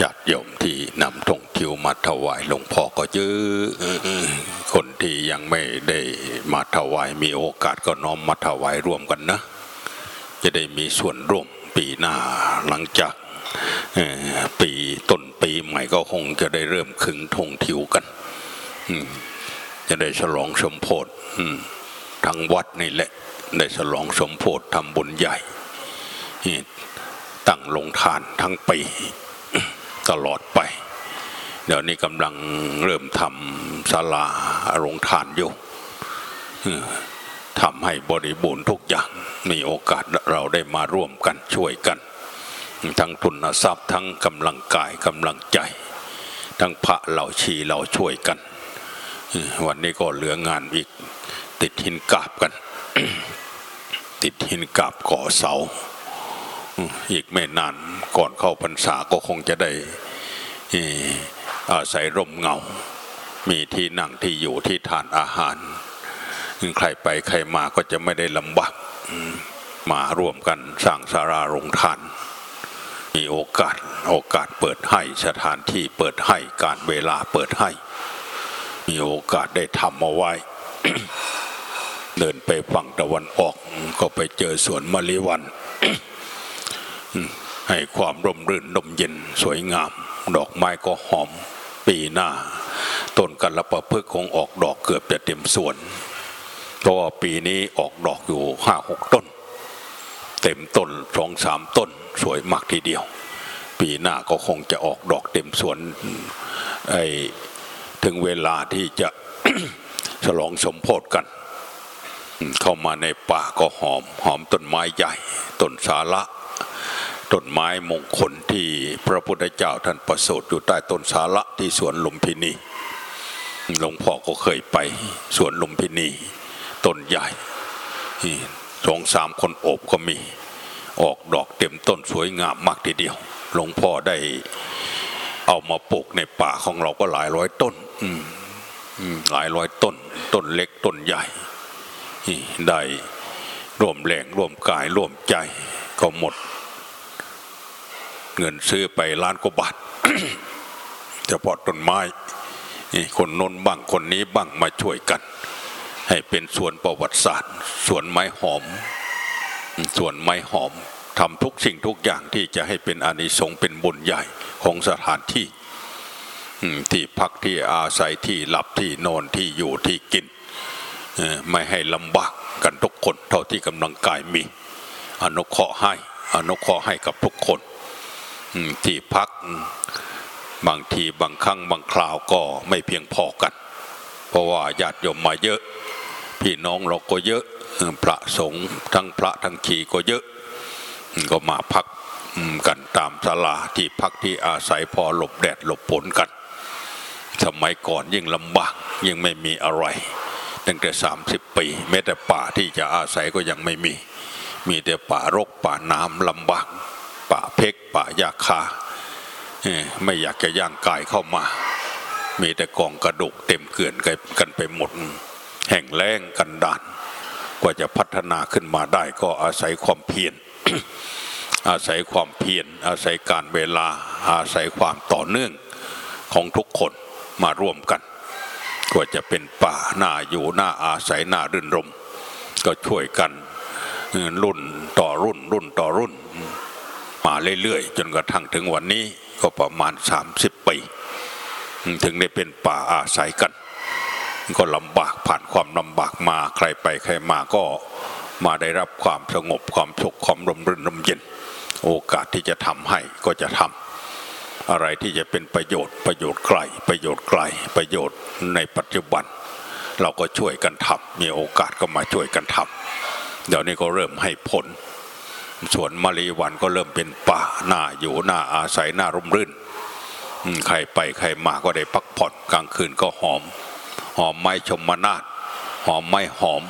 ญาติโยมที่นำธงทิวมาถวายหลวงพ่อก็เยอะคนที่ยังไม่ได้มาถวายมีโอกาสก็น้อมมาถวายร่วมกันนะ จะได้มีส่วนร่วมปีหน้าหลังจากปีต้นปีใหม่ก็คงจะได้เริ่มขึงธงทิวกันจะได้ฉลองสมโพธิทั้งวัดนี่แหละได้ฉลองสมโพธิทำบุญใหญ่ตั้งลงทานทั้งปี ตลอดไป เดี๋ยวนี้กำลังเริ่มทำศาลาโรงทานอยู่ทำให้บริบูรณ์ทุกอย่างมีโอกาสเราได้มาร่วมกันช่วยกัน ทั้งทุนทรัพย์ทั้งกำลังกายกำลังใจ ทั้งพระเหล่าชีเราช่วยกัน วันนี้ก็เหลืองานอีกติดหินกาบกัน ติดหินกาบก่อเสา อีกไม่นานก่อนเข้าพรรษาก็คงจะได้ อ่ออาศัยร่มเงา มีที่นั่งที่อยู่ที่ทานอาหาร ใครไปใครมาก็จะไม่ได้ลำบากมาร่วมกันสร้างสาราโรงทาน มีโอกาสโอกาสเปิดให้สถานที่เปิดให้การเวลาเปิดให้ มีโอกาสได้ทำเอาไว้ เดินไปฝั่งตะวันออกก็ไปเจอสวนมะลิวัน ให้ความร่มรื่นลมเย็นสวยงาม ดอกไม้ก็หอมปีหน้า ต้นกัละปะพฤกคงออกดอกเกือบจะเต็มสวนเพราะว่าปีนี้ออกดอกอยู่ห้าหกต้น เต็มต้นสองสามต้นสวยมากทีเดียว ปีหน้าก็คงจะออกดอกเต็มสวนไอถึงเวลาที่จะฉลองสมโพธิกัน เข้ามาในป่าก็หอม หอมต้นไม้ใหญ่ต้นสาระ ต้นไม้มงคลที่พระพุทธเจ้าท่านประสูติอยู่ใต้ต้นสาระที่สวนลุมพินีหลวงพ่อก็เคยไปสวนลุมพินีต้นใหญ่นี่สองสามคนโอบก็มี ออกดอกเต็มต้นสวยงามมากทีเดียว หลวงพ่อได้เอามาปลูกในป่าของเราก็หลายร้อยต้นหลายร้อยต้น ต้นเล็กต้นใหญ่นี่ได้ร่วมแรงร่วมกายร่วมใจก็หมด เงินซื้อไปล้านกว่าบาทเฉพาะต้นไม้คนโน้นบ้างคนนี้บ้างมาช่วยกัน ให้เป็นสวนประวัติศาสตร์สวนไม้หอมสวนไม้หอมทำทุกสิ่งทุกอย่างที่จะให้เป็นอานิสงส์เป็นบุญใหญ่ของสถานที่ที่พักที่อาศัยที่หลับที่นอนที่อยู่ที่กินไม่ให้ลำบากกันทุกคนเท่าที่กำลังกายมี อนุเคราะห์ให้อนุเคราะห์ให้กับทุกคน ที่พักบางทีบางครั้งบางคราวก็ไม่เพียงพอกัน เพราะว่าญาติโยมมาเยอะ พี่น้องเราก็เยอะพระสงฆ์ทั้งพระทั้งขีก็เยอะ ก็มาพักกันตามศาลาที่พักที่อาศัยพอหลบแดดหลบฝนกัน สมัยก่อนยิ่งลำบากยิ่งไม่มีอะไรตั้งแต่สามสิบปีแม้แต่ป่าที่จะอาศัยก็ยังไม่มี มีแต่ป่ารกป่าน้ำลำบาก กป่ายาคาไม่อยากจะย่างกายเข้ามา มีแต่กองกระดูกเต็มเกลื่อนกันไปหมด แห่งแล้งกันดานกว่าจะพัฒนาขึ้นมาได้ก็อาศัยความเพียรอาศัยความเพียรอาศัยการเวลาอาศัยความต่อเนื่องของทุกคนมาร่วมกันกว่าจะเป็นป่าหน้าอยู่หน้าอาศัยหน้ารื่นรม ก็ช่วยกันรุ่นต่อรุ่นรุ่นต่อรุ่น มาเรื่อยๆ จนกระทั่งถึงวันนี้ก็ประมาณ 30 ปี ถึงได้เป็นป่าอาศัยกัน ก็ลำบากผ่านความลำบากมาใครไปใครมาก็มาได้รับความสงบความสุขความร่มรื่นร่มเย็น โอกาสที่จะทำให้ก็จะทำอะไรที่จะเป็นประโยชน์ประโยชน์ไกลประโยชน์ไกลประโยชน์ในปัจจุบัน เราก็ช่วยกันทำมีโอกาสก็มาช่วยกันทำเดี๋ยวนี้ก็เริ่มให้ผล สวนมะลิวันก็เริ่มเป็นป่าหน้าอยู่หน้าอาศัยหน้าร่มรื่นใครไปใครมาก็ได้พักผ่อนกลางคืนก็หอม หอมไม้ชมมนาดหอมไม้หอม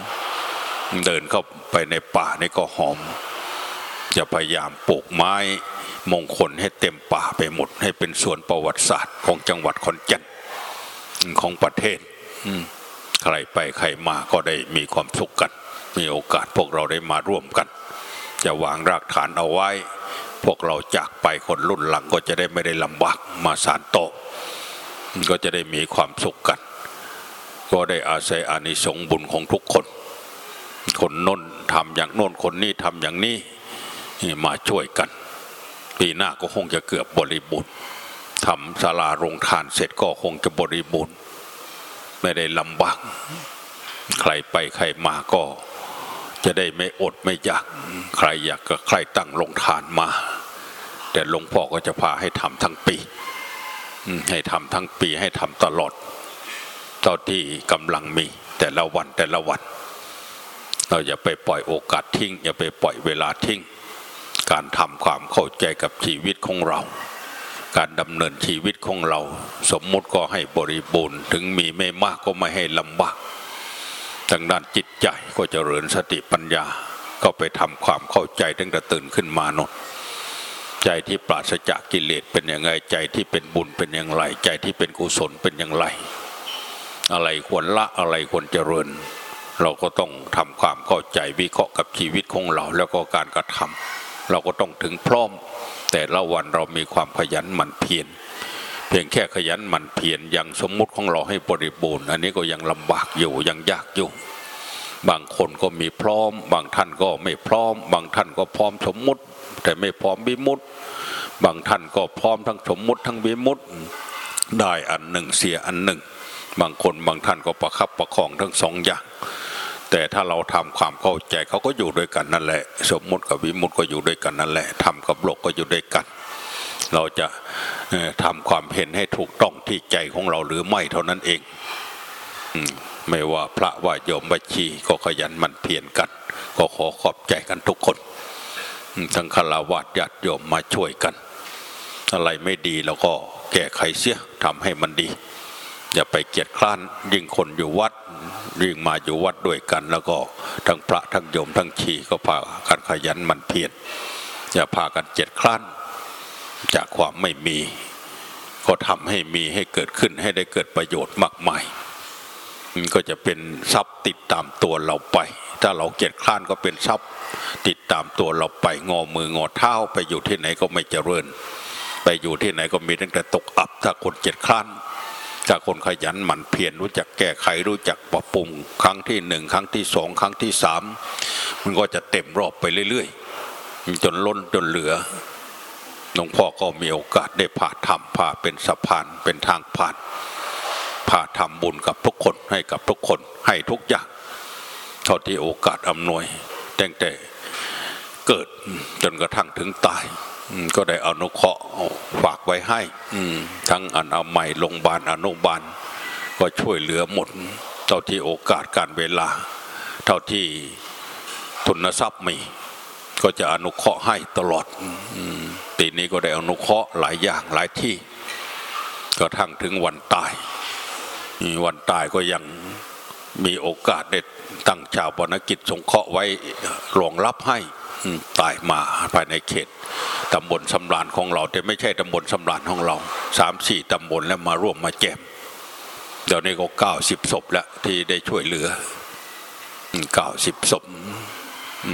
เดินเข้าไปในป่านี่ก็หอม จะพยายามปลูกไม้มงคลให้เต็มป่าไปหมด ให้เป็นสวนประวัติศาสตร์ของจังหวัดขอนแก่นของประเทศใครไปใครมาก็ได้มีความสุขกัน มีโอกาสพวกเราได้มาร่วมกัน จะวางรากฐานเอาไว้ พวกเราจากไปคนรุ่นหลังก็จะได้ไม่ได้ลำบากมาสารโตก็จะได้มีความสุขกัน ก็ได้อาศัยอานิสงส์บุญของทุกคน คนน้นทำอย่างโน้นคนนี้ทำอย่างนี้มาช่วยกัน ปีหน้าก็คงจะเกือบบริบูรณ์ทำศาลาโรงทานเสร็จก็คงจะบริบูรณ์ไม่ได้ลำบากใครไปใครมาก็ จะได้ไม่อดไม่อยากใครอยากก็ใครตั้งโรงทานมา แต่หลวงพ่อก็จะพาให้ทำทั้งปีให้ทำทั้งปีให้ทำตลอดเท่าที่กำลังมีแต่ละวันแต่ละวัน เราอย่าไปปล่อยโอกาสทิ้ง อย่าไปปล่อยเวลาทิ้ง การทำความเข้าใจกับชีวิตของเรา การดำเนินชีวิตของเรา สมมุติก็ให้บริบูรณ์ ถึงมีไม่มากก็ไม่ให้ลำบาก ทางด้านจิตใจก็จเจริญสติปัญญา ก็ไปทำความเข้าใจตั้งแต่ตื่นขึ้นมานนใจที่ปราศจากกิเลสเป็นยังไงใจที่เป็นบุญเป็นอย่างไร ใจที่เป็นกุศลเป็นอย่างไร อะไรควรละอะไรควรเจริญ เราก็ต้องทำความเข้าใจวิเคราะห์กับชีวิตของเราแล้วก็การกระทำเราก็ต้องถึงพร้อม แต่ละวันเรามีความขยันหมั่นเพียร พียงแค่ขยันหมั่นเพียรยังสมมุติของเราให้บริบูรณ์ อันนี้ก็ยังลำบากอยู่ยังยากอยู่ บางคนก็มีพร้อม บางท่านก็ไม่พร้อม บางท่านก็พร้อมสมมุติ แต่ไม่พร้อมวิมุติ บางท่านก็พร้อมทั้งสมมุติทั้งวิมุติได้อันหนึ่งเสียอันหนึ่ง บางคนบางท่านก็ประคับประคองทั้งสองอย่าง แต่ถ้าเราทำความเข้าใจเขาก็อยู่ด้วยกันนั่นแหละ สมมุติกับวิมุตติก็อยู่ด้วยกันนั่นแหละทำกับโลกก็อยู่ด้วยกัน เราจะทำความเห็นให้ถูกต้องที่ใจของเราหรือไม่เท่านั้นเองไม่ว่าพระว่าโยมบัชีก็ขยันมันเพียรกัน ก็ขอขอบใจกันทุกคน ทั้งคารวะญาติโยมมาช่วยกัน อะไรไม่ดีเราก็แก้ไขเสียทำให้มันดี อย่าไปเกียดคร้านยิ่งคนอยู่วัดยิ่งมาอยู่วัดด้วยกัน แล้วก็ทั้งพระทั้งโยมทั้งชีก็พากันขยันมันเพียรอย่าพากันเกียดคร้าน จากความไม่มี ก็ทำให้มีให้เกิดขึ้นให้ได้เกิดประโยชน์มากมายมันก็จะเป็นทรัพย์ติดตามตัวเราไป ถ้าเราเกียจคร้านก็เป็นทรัพย์ ติดตามตัวเราไปงอมืองอเท้าไปอยู่ที่ไหนก็ไม่เจริญ ไปอยู่ที่ไหนก็มีตั้งแต่ตกอับ ถ้าคนเกียจคร้านถ้าคนขยันหมั่นเพียรรู้จักแก้ไขรู้จักปรับปรุง ครั้งที่หนึ่งครั้งที่สองครั้งที่สามมันก็จะเต็มรอบไปเรื่อยๆจนล้นจนเหลือ หลวงพ่อก็มีโอกาสได้ผ่าทำผ่าเป็นสะพานเป็นทางผ่านผ่าทำบุญกับทุกคนให้กับทุกคนให้ทุกอย่างเท่าที่โอกาสอำนวยตั้งแต่เกิดจนกระทั่งถึงตายก็ได้อนุเคราะห์ฝากไว้ให้ทั้งอนามัยโรงพยาบาลอนุบาล ก็ช่วยเหลือหมด เท่าที่โอกาสการเวลา เท่าที่ทุนทรัพย์มี ก็จะอนุเคราะห์ให้ตลอด ปีนี้ก็ได้อนุเคราะห์หลายอย่างหลายที่ก็ทั้งถึงวันตาย วันตายก็ยังมีโอกาสได้ตั้งชาวบนกิจสงเคราะห์ไว้รองรับให้ตายมาภายในเขตตำบลสำรานของเรา แต่ไม่ใช่ตำบลสำรานของเราสามสี่ตำบลแล้วมาร่วมมาแจมเดี๋ยวนี้ก็เก้าสิบศพแล้วที่ได้ช่วยเหลือเก้าสิบศพ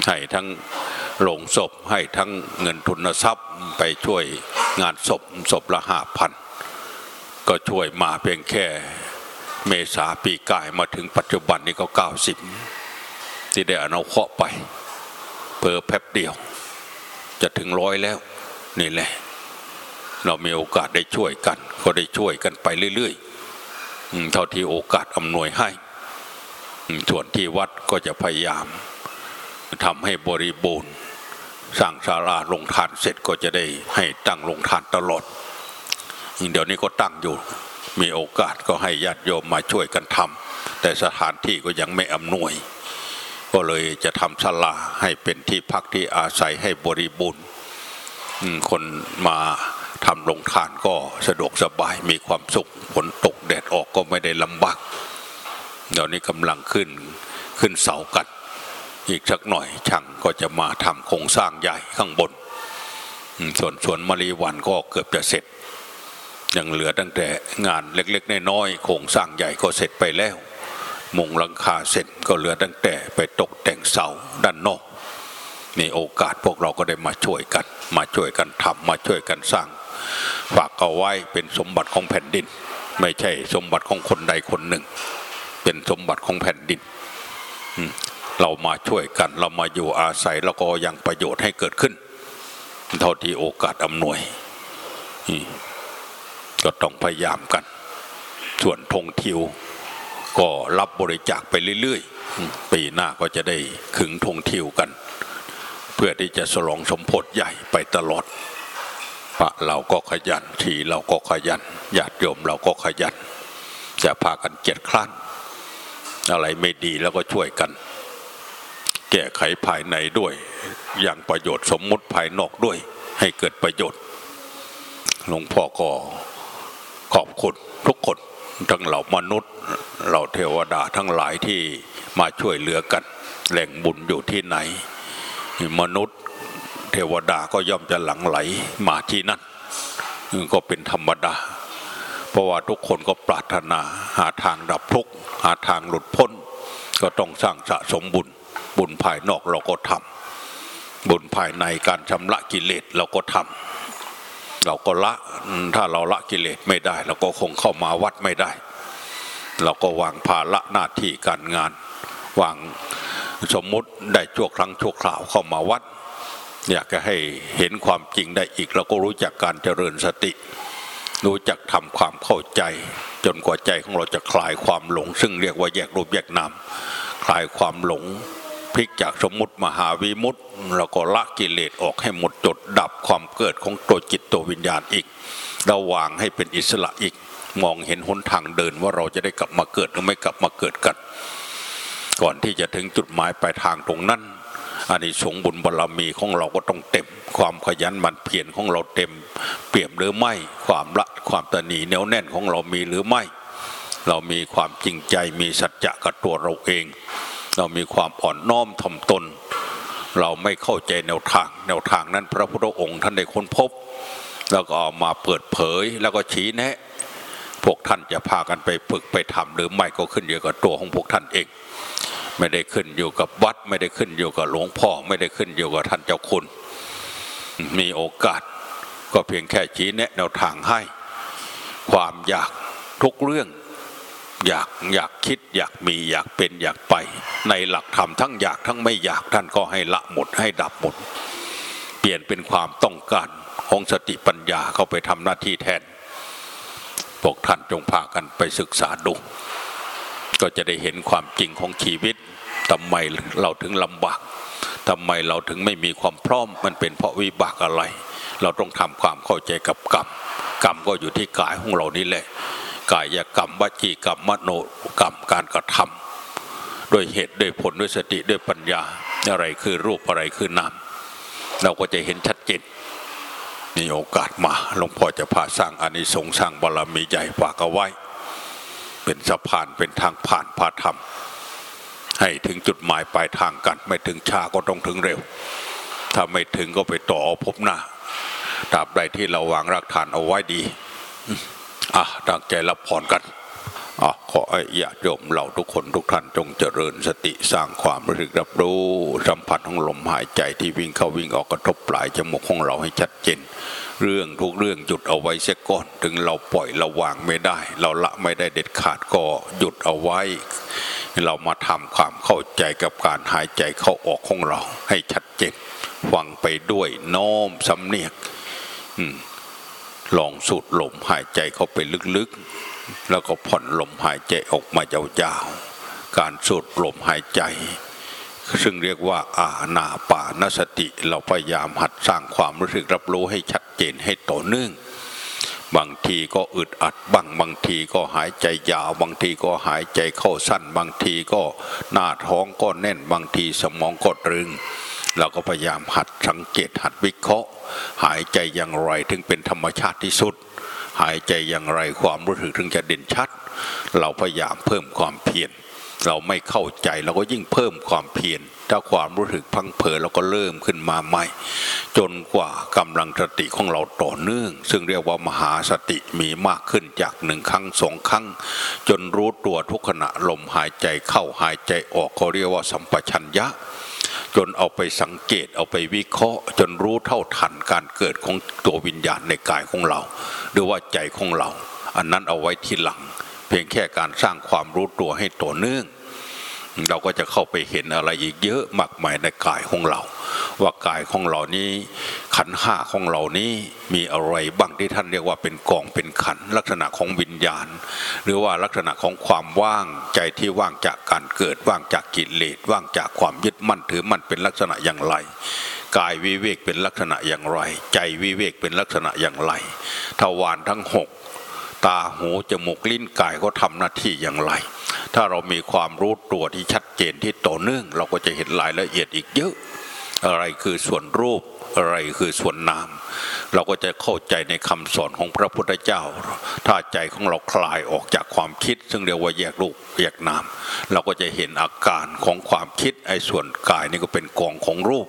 ให้ทั้ง โรงศพให้ทั้งเงินทุนทรัพย์ไปช่วยงานศพศพละห้าพันก็ช่วยมาเพียงแค่เมษาปีกายมาถึงปัจจุบันนี้ก็เก้าสิบที่ได้อนุเคราะห์ไปเพอแป๊บเดียว จะถึงร้อยแล้วนี่แหละ เรามีโอกาสได้ช่วยกัน ก็ได้ช่วยกันไปเรื่อยๆเท่าที่โอกาสอำนวยให้ส่วนที่วัดก็จะพยายามทำให้บริบูรณ์ สร้างศาลาลงทานเสร็จก็จะได้ให้ตั้งลงทานตลอดเดี๋ยวนี้ก็ตั้งอยู่ มีโอกาสก็ให้ญาติโยมมาช่วยกันทำแต่สถานที่ก็ยังไม่อำนวย ก็เลยจะทำศาลาให้เป็นที่พักที่อาศัยให้บริบูรณ์คนมาทำลงทานก็สะดวกสบายมีความสุขฝนตกแดดออกก็ไม่ได้ลำบากเดี๋ยวนี้กำลังขึ้นขึ้นเสากัน อีกสักหน่อยช่างก็จะมาทำโครงสร้างใหญ่ข้างบน ส่วนสวนมะลีวันก็เกือบจะเสร็จ ยังเหลือตั้งแต่งานเล็กๆน้อยๆโครงสร้างใหญ่ก็เสร็จไปแล้ว มุงหลังคาเสร็จก็เหลือตั้งแต่ไปตกแต่งเสาด้านนอกมีโอกาสพวกเราก็ได้มาช่วยกัน มาช่วยกันทำมาช่วยกันสร้าง ฝากเอาไว้เป็นสมบัติของแผ่นดิน ไม่ใช่สมบัติของคนใดคนหนึ่ง เป็นสมบัติของแผ่นดิน เรามาช่วยกัน เรามาอยู่อาศัยแล้วก็ยังประโยชน์ให้เกิดขึ้น เท่าที่โอกาสอำนวยก็ต้องพยายามกัน ส่วนธงทิว ก็รับบริจาคไปเรื่อยๆ ปีหน้าก็จะได้ขึงธงทิวกัน เพื่อที่จะฉลองสมโพธิใหญ่ไปตลอดพระเราก็ขยันทีเราก็ขยันญาติโยมเราก็ขยันจะพากันเกียจคร้านอะไรไม่ดีแล้วก็ช่วยกัน แก้ไขภายในด้วย อย่างประโยชน์สมมุติภายนอกด้วย ให้เกิดประโยชน์ หลวงพ่อก็ขอบคุณทุกคนทั้งเหล่ามนุษย์เหล่าเทวดาทั้งหลายที่มาช่วยเหลือกันแหล่งบุญอยู่ที่ไหน มนุษย์เทวดาก็ย่อมจะหลั่งไหลมาที่นั่นก็เป็นธรรมดา เพราะว่าทุกคนก็ปรารถนาหาทางดับทุกข์หาทางหลุดพ้น ก็ต้องสร้างสะสมบุญ บุญภายนอกเราก็ทำบุญภายในการชำระกิเลสเราก็ทำเราก็ละถ้าเราละกิเลสไม่ได้ เราก็คงเข้ามาวัดไม่ได้ เราก็วางภาระหน้าที่การงาน วางสมมุติได้ชั่วครั้งชั่วคราวเข้ามาวัด อยากจะให้เห็นความจริงได้อีก เราก็รู้จักการเจริญสติ รู้จักทำความเข้าใจ จนกว่าใจของเราจะคลายความหลง ซึ่งเรียกว่าแยกรูปแยกนามคลายความหลง พลิกจากสมมุติมหาวิมุตติเราก็ละกิเลสออกให้หมดจดดับความเกิดของตัวจิตตัววิญญาณอีกระวางให้เป็นอิสระอีกมองเห็นหนทางเดินว่าเราจะได้กลับมาเกิดหรือไม่กลับมาเกิดกัน ก่อนที่จะถึงจุดหมายปลายทางตรงนั้นอานิสงส์บุญบารรมีของเราก็ต้องเต็ม ความขยันหมั่นเพียรของเราเต็ม เปี่ยมหรือไม่ความละความตนีแน่วแน่นของเรามีหรือไม่ เรามีความจริงใจมีสัจจะกับตัวเราเอง เรามีความอ่อนน้อมถ่อมตน เราไม่เข้าใจแนวทาง แนวทางนั้นพระพุทธองค์ท่านได้ค้นพบ แล้วก็เอามาเปิดเผยแล้วก็ชี้แนะพวกท่านจะพากันไปฝึกไปทำหรือไม่ก็ขึ้นอยู่กับตัวของพวกท่านเอง ไม่ได้ขึ้นอยู่กับวัด ไม่ได้ขึ้นอยู่กับหลวงพ่อ ไม่ได้ขึ้นอยู่กับท่านเจ้าคุณ มีโอกาส ก็เพียงแค่ชี้แนะแนวทางให้ ความอยากทุกเรื่อง อยากอยากคิดอยากมีอยากเป็นอยากไป ในหลักธรรมทั้งอยากทั้งไม่อยากท่านก็ให้ละหมดให้ดับหมด เปลี่ยนเป็นความต้องการของสติปัญญาเข้าไปทำหน้าที่แทนพวกท่านจงพากันไปศึกษาดูก็จะได้เห็นความจริงของชีวิตทำไมเราถึงลำบากทำไมเราถึงไม่มีความพร้อมมันเป็นเพราะวิบากอะไร เราต้องทำความเข้าใจกับกรรมกรรมก็อยู่ที่กายของเรานี่แหละ กายกรรมวจีกรรมมโนกรรมการกระทำด้วยเหตุด้วยผลด้วยสติด้วยปัญญาอะไรคือรูปอะไรคือนามเราก็จะเห็นชัดเจนมีโอกาสมาหลวงพ่อจะพาสร้างอานิสงส์สร้างบารมีใหญ่ฝากเอาไว้ เป็นสะพานเป็นทางผ่านพาธรรม ให้ถึงจุดหมายปลายทางกัน ไม่ถึงช้าก็ต้องถึงเร็ว ถ้าไม่ถึงก็ไปต่อพบหน้าตราบใดที่เราวางรากฐานเอาไว้ดี อะตั้งใจรับพรกันอะขอให้ญาติโยมเราทุกคนทุกท่านจงเจริญสติสร้างความรู้สึกรับรู้สัมผัสของลมหายใจที่วิ่งเข้าวิ่งออกกระทบปลายจมูกของเราให้ชัดเจน เรื่องทุกเรื่องหยุดเอาไว้เสียก่อน ถึงเราปล่อยเราวางไม่ได้ เราละไม่ได้เด็ดขาดก็หยุดเอาไว้ เรามาทำความเข้าใจกับการหายใจเข้าออกของเราให้ชัดเจนฟังไปด้วยน้อมสำเนียกอืม ลองสูดลมหายใจเข้าไปลึกๆ แล้วก็ผ่อนลมหายใจออกมายาวๆ การสูดลมหายใจ ซึ่งเรียกว่าอาณาปานสติ เราพยายามหัดสร้างความรู้สึกรับรู้ให้ชัดเจนให้ต่อเนื่อง บางทีก็อึดอัดบ้างบางทีก็หายใจยาว บางทีก็หายใจเข้าสั้น บางทีก็หน้าท้องก็แน่นบางทีสมองก็ตรึง เราก็พยายามหัดสังเกตหัดวิเคราะห์ หายใจอย่างไรถึงเป็นธรรมชาติที่สุด หายใจอย่างไรความรู้สึกถึงจะเด่นชัด เราพยายามเพิ่มความเพียรเราไม่เข้าใจเราก็ยิ่งเพิ่มความเพียรถ้าความรู้สึกพังเผลอเราก็เริ่มขึ้นมาใหม่ จนกว่ากำลังสติของเราต่อเนื่อง ซึ่งเรียกว่ามหาสติมีมากขึ้นจากหนึ่งครั้งสองครั้ง จนรู้ตัวทุกขณะลมหายใจเข้าหายใจออกเขาเรียกว่าสัมปชัญญะ จนเอาไปสังเกตเอาไปวิเคราะห์ จนรู้เท่าทันการเกิดของตัววิญญาณในกายของเรา หรือว่าใจของเรา อันนั้นเอาไว้ทีหลัง เพียงแค่การสร้างความรู้ตัวให้ต่อเนื่อง เราก็จะเข้าไปเห็นอะไรอีกเยอะมากมายในกายของเรา ว่ากายของเรานี้ขันห้าของเรานี้มีอะไรบ้างที่ท่านเรียกว่าเป็นกองเป็นขันลักษณะของวิญญาณ หรือว่าลักษณะของความว่างใจที่ว่างจากการเกิดว่างจากกิเลสว่างจากความยึดมั่นถือมั่นเป็นลักษณะอย่างไรกายวิเวกเป็นลักษณะอย่างไร ใจวิเวกเป็นลักษณะอย่างไรทวารทั้งหกตาหูจมูกลิ้นกายก็ทำหน้าที่อย่างไร ถ้าเรามีความรู้ตัวที่ชัดเจนที่ต่อเนื่อง เราก็จะเห็นรายละเอียดอีกเยอะ อะไรคือส่วนรูปอะไรคือส่วนนาม เราก็จะเข้าใจในคำสอนของพระพุทธเจ้า ถ้าใจของเราคลายออกจากความคิด ซึ่งเรียกว่าแยกรูปแยกนาม เราก็จะเห็นอาการของความคิดไอ้ส่วนกายนี่ก็เป็นกองของรูป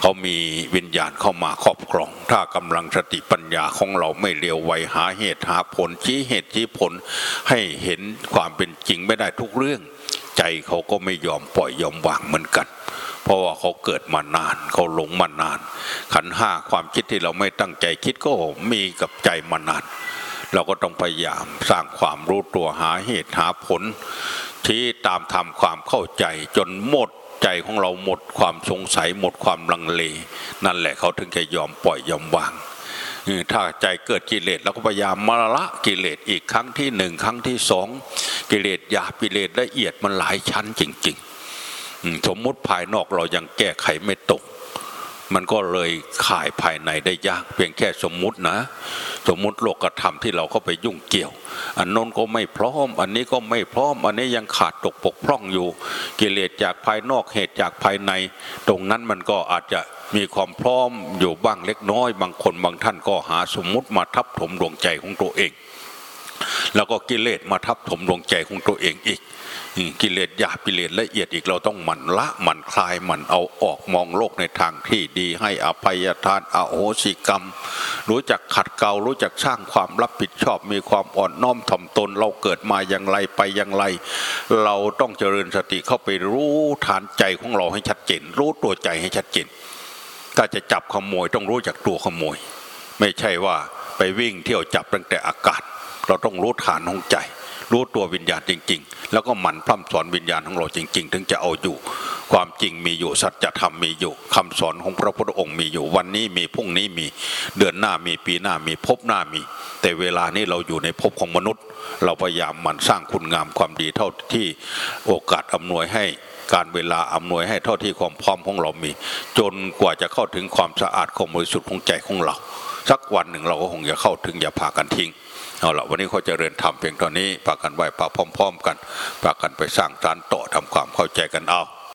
เขามีวิญญาณเข้ามาครอบครอง ถ้ากำลังสติปัญญาของเราไม่เลียวไวหาเหตุหาผลชี้เหตุชี้ผลให้เห็นความเป็นจริงไม่ได้ทุกเรื่อง ใจเขาก็ไม่ยอมปล่อยยอมวางเหมือนกัน เพราะว่าเขาเกิดมานานเขาหลงมานาน ขันห้าความคิดที่เราไม่ตั้งใจคิดก็มีกับใจมานานเราก็ต้องพยายามสร้างความรู้ตัวหาเหตุหาผล ที่ตามทำความเข้าใจจนหมด ใจของเราหมดความสงสัยหมดความลังเล นั่นแหละเขาถึงจะยอมปล่อยยอมวางถ้าใจเกิดกิเลสเราก็พยายามมาละกิเลสอีกครั้งที่หนึ่งครั้งที่สองกิเลสหยาบกิเลสละเอียดมันหลายชั้นจริง ๆ สมมุติภายนอกเรายังแก้ไขไม่ตก มันก็เลยขายภายในได้ยาก เพียงแค่สมมุตินะ สมมุติโลกธรรมที่เราเข้าไปยุ่งเกี่ยว อันนนก็ไม่พร้อม อันนี้ก็ไม่พร้อม อันนี้ยังขาดตกปกพร่องอยู่ กิเลสจากภายนอกเหตุจากภายใน ตรงนั้นมันก็อาจจะมีความพร้อมอยู่บ้างเล็กน้อย บางคนบางท่านก็หาสมมุติมาทับถมดวงใจของตัวเอง แล้วก็กิเลสมาทับถมดวงใจของตัวเองอีกกิเลสหยาบกิเลสละเอียดอีกเราต้องหมั่นละหมั่นคลายหมั่นเอาออกมองโลกในทางที่ดีให้อภัยทานอโหสิกรรม รู้จักขัดเกลารู้จักสร้างความรับผิดชอบ มีความอ่อนน้อมถ่อมตนเราเกิดมาอย่างไรไปอย่างไร เราต้องเจริญสติเข้าไปรู้ฐานใจของเราให้ชัดเจน รู้ตัวใจให้ชัดเจนถ้าจะจับขโมยต้องรู้จักตัวขโมย ไม่ใช่ว่าไปวิ่งเที่ยวจับตั้งแต่อากาศ เราต้องรู้ฐานของใจ รู้ตัววิญญาณจริง ๆ แล้วก็หมั่นพร่ำสอนวิญญาณของเราจริง ๆ ถึงจะเอาอยู่ ความจริงมีอยู่สัจธรรมมีอยู่คำสอนของพระพุทธองค์มีอยู่ วันนี้มีพรุ่งนี้มีเดือนหน้ามีปีหน้ามีภพหน้ามี แต่เวลานี้เราอยู่ในภพของมนุษย์ เราพยายามหมั่นสร้างคุณงามความดีเท่าที่โอกาสอำนวยให้การเวลาอำนวยให้เท่าที่ความพร้อมของเรามี จนกว่าจะเข้าถึงความสะอาดของบริสุทธิ์ของใจของเรา สักวันหนึ่งเราก็คงจะเข้าถึงอย่าพากันทิ้ง เอาละวันนี้เขาเจะเริญธรรมเพียงเท่านี้ปากันไหว้พระพร้อม ๆ กันปากันไปสร้างสารต่อทำความเข้าใจกันเอา